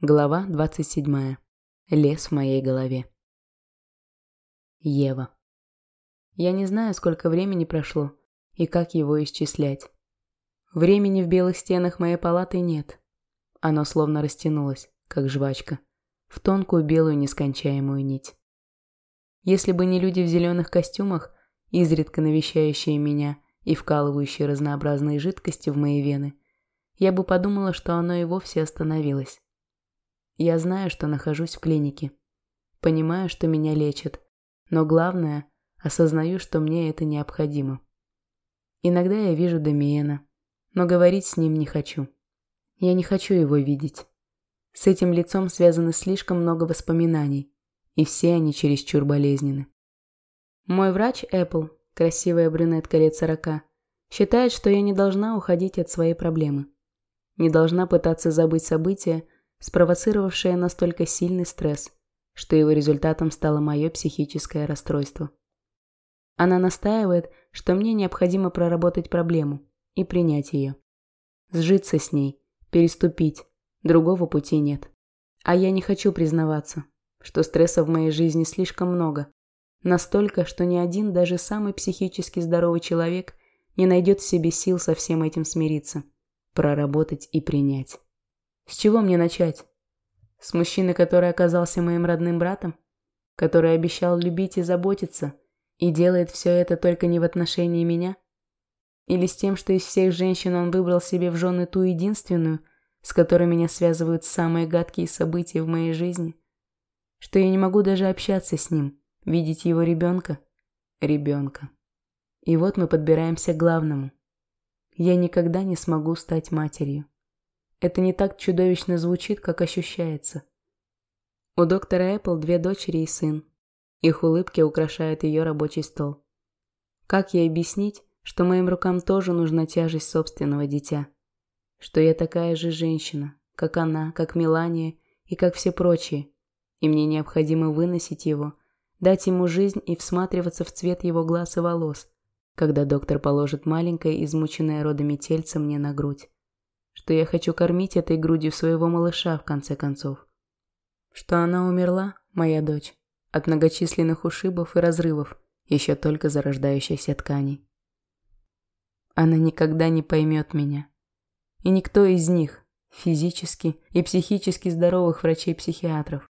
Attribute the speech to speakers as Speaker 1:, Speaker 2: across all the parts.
Speaker 1: Глава 27. Лес в моей голове. Ева. Я не знаю, сколько времени прошло и как его исчислять. Времени в белых стенах моей палаты нет. Оно словно растянулось, как жвачка, в тонкую белую нескончаемую нить. Если бы не люди в зеленых костюмах, изредка навещающие меня и вкалывающие разнообразные жидкости в мои вены, я бы подумала, что оно и вовсе остановилось. Я знаю, что нахожусь в клинике. Понимаю, что меня лечат. Но главное, осознаю, что мне это необходимо. Иногда я вижу Дамиена, но говорить с ним не хочу. Я не хочу его видеть. С этим лицом связано слишком много воспоминаний, и все они чересчур болезненны. Мой врач Эппл, красивая брюнетка лет сорока, считает, что я не должна уходить от своей проблемы. Не должна пытаться забыть события, спровоцировавшее настолько сильный стресс, что его результатом стало мое психическое расстройство. Она настаивает, что мне необходимо проработать проблему и принять ее. Сжиться с ней, переступить, другого пути нет. А я не хочу признаваться, что стресса в моей жизни слишком много. Настолько, что ни один, даже самый психически здоровый человек не найдет в себе сил со всем этим смириться, проработать и принять. С чего мне начать? С мужчины, который оказался моим родным братом? Который обещал любить и заботиться, и делает все это только не в отношении меня? Или с тем, что из всех женщин он выбрал себе в жены ту единственную, с которой меня связывают самые гадкие события в моей жизни? Что я не могу даже общаться с ним, видеть его ребенка? Ребенка. И вот мы подбираемся к главному. Я никогда не смогу стать матерью. Это не так чудовищно звучит, как ощущается. У доктора Эппл две дочери и сын. Их улыбки украшают ее рабочий стол. Как ей объяснить, что моим рукам тоже нужна тяжесть собственного дитя? Что я такая же женщина, как она, как Мелания и как все прочие, и мне необходимо выносить его, дать ему жизнь и всматриваться в цвет его глаз и волос, когда доктор положит маленькое, измученное родами тельце мне на грудь что я хочу кормить этой грудью своего малыша в конце концов. Что она умерла, моя дочь, от многочисленных ушибов и разрывов, еще только зарождающейся тканей. Она никогда не поймет меня. И никто из них, физически и психически здоровых врачей-психиатров,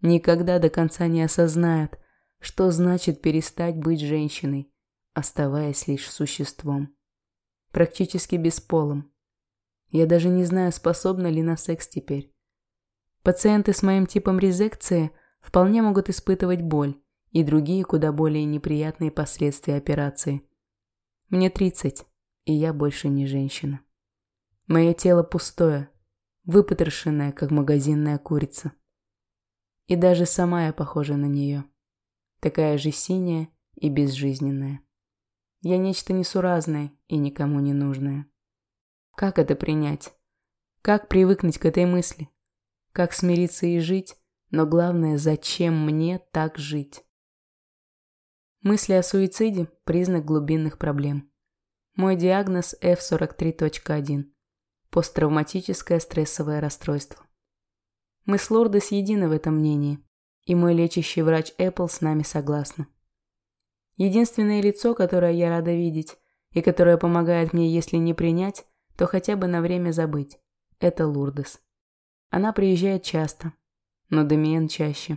Speaker 1: никогда до конца не осознает, что значит перестать быть женщиной, оставаясь лишь существом. Практически бесполым, я даже не знаю, способна ли на секс теперь. Пациенты с моим типом резекции вполне могут испытывать боль и другие куда более неприятные последствия операции. Мне 30, и я больше не женщина. Мое тело пустое, выпотрошенное, как магазинная курица. И даже сама я похожа на нее. Такая же синяя и безжизненная. Я нечто несуразное и никому не нужное. Как это принять? Как привыкнуть к этой мысли? Как смириться и жить? Но главное, зачем мне так жить? Мысли о суициде – признак глубинных проблем. Мой диагноз F43.1 – посттравматическое стрессовое расстройство. Мы с Лордес едины в этом мнении, и мой лечащий врач Apple с нами согласна. Единственное лицо, которое я рада видеть, и которое помогает мне, если не принять, то хотя бы на время забыть. Это Лурдес. Она приезжает часто, но Демиен чаще.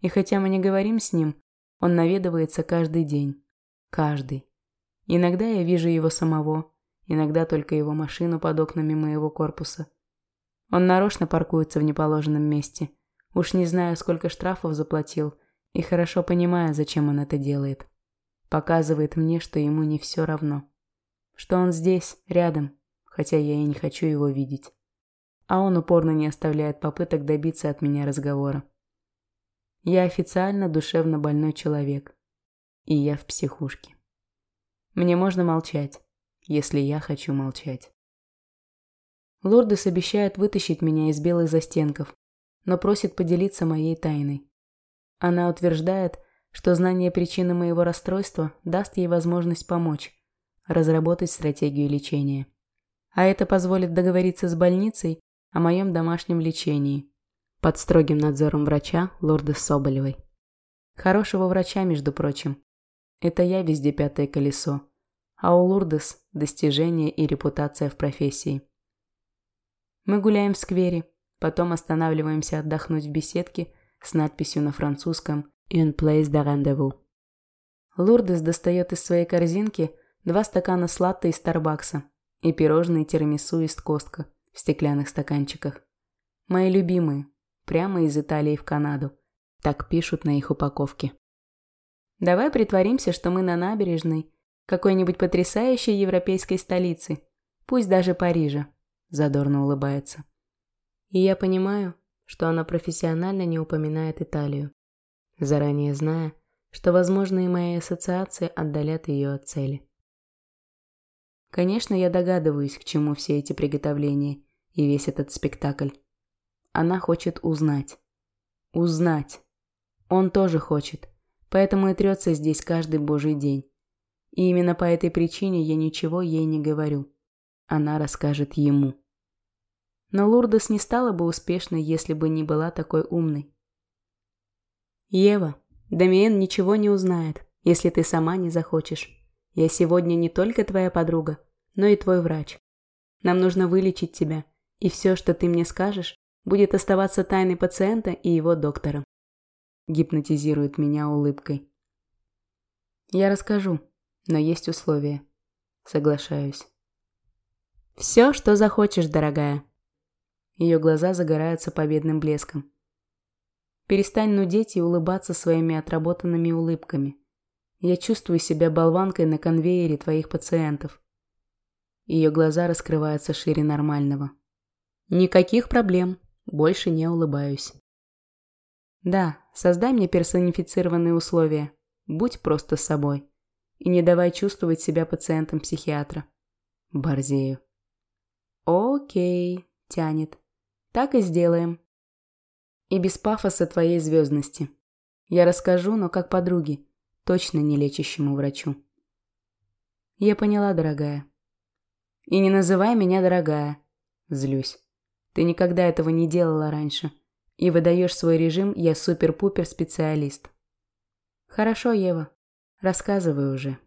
Speaker 1: И хотя мы не говорим с ним, он наведывается каждый день. Каждый. Иногда я вижу его самого, иногда только его машину под окнами моего корпуса. Он нарочно паркуется в неположенном месте. Уж не знаю, сколько штрафов заплатил, и хорошо понимая, зачем он это делает. Показывает мне, что ему не все равно. Что он здесь, рядом, хотя я и не хочу его видеть. А он упорно не оставляет попыток добиться от меня разговора. Я официально душевно больной человек. И я в психушке. Мне можно молчать, если я хочу молчать. Лордес обещает вытащить меня из белых застенков, но просит поделиться моей тайной. Она утверждает, что знание причины моего расстройства даст ей возможность помочь, разработать стратегию лечения. А это позволит договориться с больницей о моем домашнем лечении. Под строгим надзором врача лорда Соболевой. Хорошего врача, между прочим. Это я везде пятое колесо. А у Лурдес – достижение и репутация в профессии. Мы гуляем в сквере, потом останавливаемся отдохнуть в беседке с надписью на французском «Une place de rendezvous». Лурдес достает из своей корзинки два стакана сладта из Старбакса и пирожные тирамису из Костка в стеклянных стаканчиках. Мои любимые, прямо из Италии в Канаду. Так пишут на их упаковке. Давай притворимся, что мы на набережной какой-нибудь потрясающей европейской столицы, пусть даже Парижа, задорно улыбается. И я понимаю, что она профессионально не упоминает Италию, заранее зная, что возможные мои ассоциации отдалят ее от цели. Конечно, я догадываюсь, к чему все эти приготовления и весь этот спектакль. Она хочет узнать. Узнать. Он тоже хочет, поэтому и трется здесь каждый божий день. И именно по этой причине я ничего ей не говорю. Она расскажет ему. Но Лурдес не стала бы успешной, если бы не была такой умной. «Ева, Дамиен ничего не узнает, если ты сама не захочешь. Я сегодня не только твоя подруга, но и твой врач. Нам нужно вылечить тебя, и все, что ты мне скажешь, будет оставаться тайной пациента и его доктора». Гипнотизирует меня улыбкой. «Я расскажу, но есть условия. Соглашаюсь». «Все, что захочешь, дорогая», ее глаза загораются победным блеском. Перестань нудеть и улыбаться своими отработанными улыбками. Я чувствую себя болванкой на конвейере твоих пациентов. Ее глаза раскрываются шире нормального. Никаких проблем. Больше не улыбаюсь. Да, создай мне персонифицированные условия. Будь просто собой. И не давай чувствовать себя пациентом психиатра. Борзею. Окей, тянет. Так и сделаем. И без пафоса твоей звездности. Я расскажу, но как подруге, точно не лечащему врачу. Я поняла, дорогая. И не называй меня дорогая. Злюсь. Ты никогда этого не делала раньше. И выдаешь свой режим «я супер-пупер специалист». Хорошо, Ева. Рассказывай уже.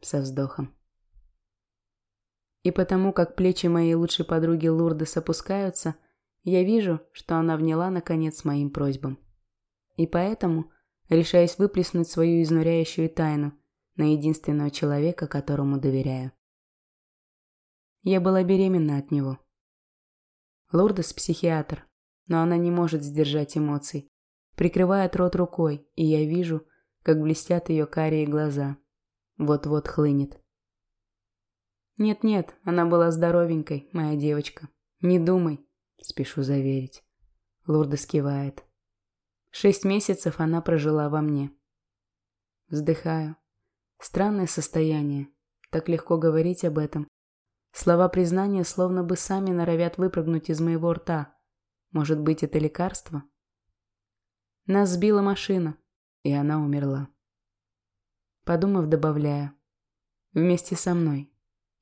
Speaker 1: Со вздохом. И потому, как плечи моей лучшей подруги Лурдес опускаются – я вижу, что она вняла наконец моим просьбам. И поэтому решаюсь выплеснуть свою изнуряющую тайну на единственного человека, которому доверяю. Я была беременна от него. Лордес – психиатр, но она не может сдержать эмоций. Прикрывает рот рукой, и я вижу, как блестят ее карие глаза. Вот-вот хлынет. Нет-нет, она была здоровенькой, моя девочка. Не думай, Спешу заверить. Лурда скивает. Шесть месяцев она прожила во мне. Вздыхаю. Странное состояние. Так легко говорить об этом. Слова признания словно бы сами норовят выпрыгнуть из моего рта. Может быть, это лекарство? Нас сбила машина, и она умерла. Подумав, добавляю. Вместе со мной.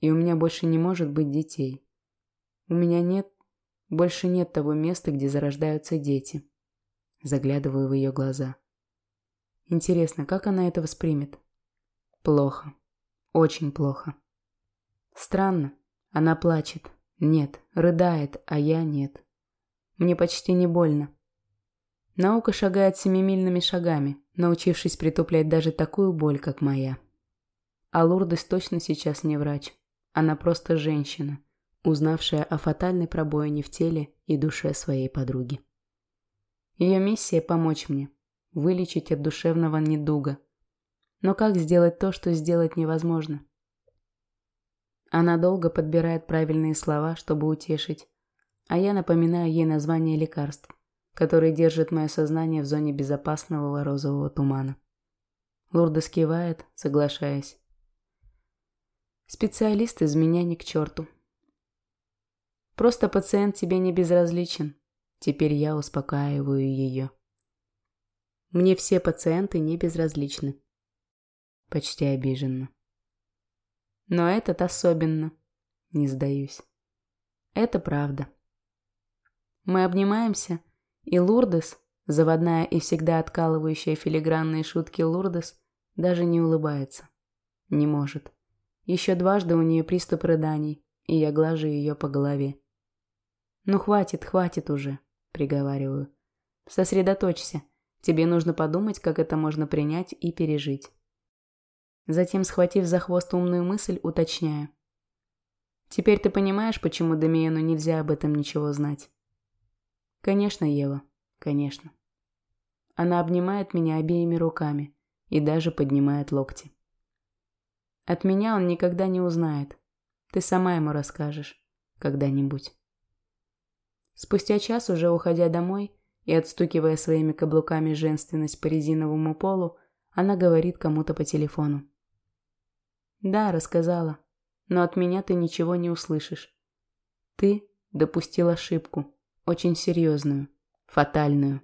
Speaker 1: И у меня больше не может быть детей. У меня нет больше нет того места, где зарождаются дети. Заглядываю в ее глаза. Интересно, как она это воспримет? Плохо. Очень плохо. Странно. Она плачет. Нет, рыдает, а я нет. Мне почти не больно. Наука шагает семимильными шагами, научившись притуплять даже такую боль, как моя. А Лурдес точно сейчас не врач. Она просто женщина узнавшая о фатальной пробоине в теле и душе своей подруги. Ее миссия – помочь мне, вылечить от душевного недуга. Но как сделать то, что сделать невозможно? Она долго подбирает правильные слова, чтобы утешить, а я напоминаю ей название лекарств, которые держат мое сознание в зоне безопасного розового тумана. Лурда скивает, соглашаясь. Специалист из меня ни к черту. Просто пациент тебе не безразличен. Теперь я успокаиваю ее. Мне все пациенты не безразличны. Почти обиженно. Но этот особенно. Не сдаюсь. Это правда. Мы обнимаемся, и Лурдес, заводная и всегда откалывающая филигранные шутки Лурдес, даже не улыбается. Не может. Еще дважды у нее приступ рыданий, и я глажу ее по голове. «Ну хватит, хватит уже», — приговариваю. «Сосредоточься. Тебе нужно подумать, как это можно принять и пережить». Затем, схватив за хвост умную мысль, уточняю. «Теперь ты понимаешь, почему Дамиену нельзя об этом ничего знать?» «Конечно, Ева, конечно». Она обнимает меня обеими руками и даже поднимает локти. От меня он никогда не узнает. Ты сама ему расскажешь. Когда-нибудь. Спустя час, уже уходя домой и отстукивая своими каблуками женственность по резиновому полу, она говорит кому-то по телефону. «Да, рассказала, но от меня ты ничего не услышишь. Ты допустил ошибку, очень серьезную, фатальную».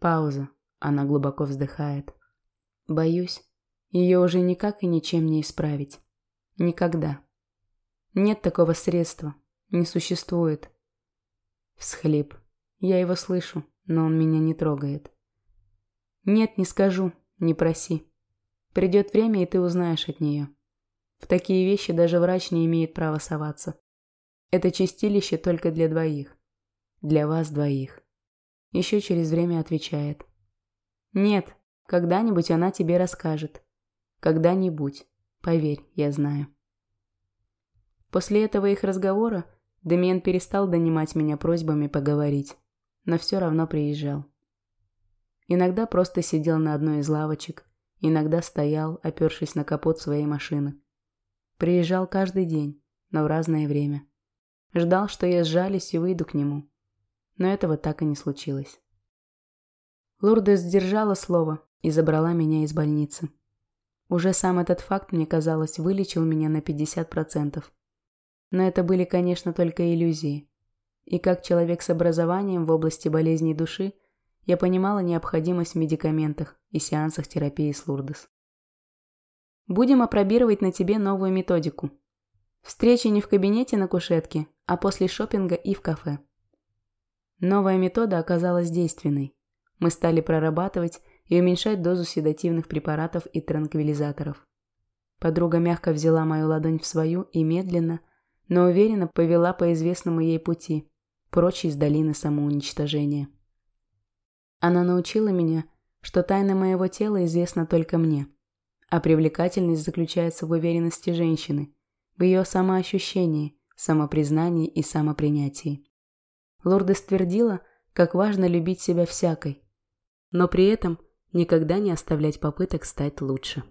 Speaker 1: Пауза. Она глубоко вздыхает. «Боюсь, ее уже никак и ничем не исправить. Никогда. Нет такого средства. Не существует. Всхлип. Я его слышу, но он меня не трогает. Нет, не скажу, не проси. Придет время, и ты узнаешь от нее. В такие вещи даже врач не имеет права соваться. Это чистилище только для двоих. Для вас двоих. Еще через время отвечает. Нет, когда-нибудь она тебе расскажет. Когда-нибудь. Поверь, я знаю. После этого их разговора Демьян перестал донимать меня просьбами поговорить, но все равно приезжал. Иногда просто сидел на одной из лавочек, иногда стоял, опершись на капот своей машины. Приезжал каждый день, но в разное время. Ждал, что я сжалюсь и выйду к нему. Но этого так и не случилось. Лурдес сдержала слово и забрала меня из больницы. Уже сам этот факт, мне казалось, вылечил меня на 50%. Но это были, конечно, только иллюзии. И как человек с образованием в области болезней души, я понимала необходимость в медикаментах и сеансах терапии с Лурдес. Будем опробировать на тебе новую методику. Встречи не в кабинете на кушетке, а после шопинга и в кафе. Новая метода оказалась действенной. Мы стали прорабатывать и уменьшать дозу седативных препаратов и транквилизаторов. Подруга мягко взяла мою ладонь в свою и медленно, но уверенно повела по известному ей пути, прочь из долины самоуничтожения. Она научила меня, что тайна моего тела известна только мне, а привлекательность заключается в уверенности женщины, в ее самоощущении, самопризнании и самопринятии. Лордес твердила, как важно любить себя всякой, но при этом – никогда не оставлять попыток стать лучше.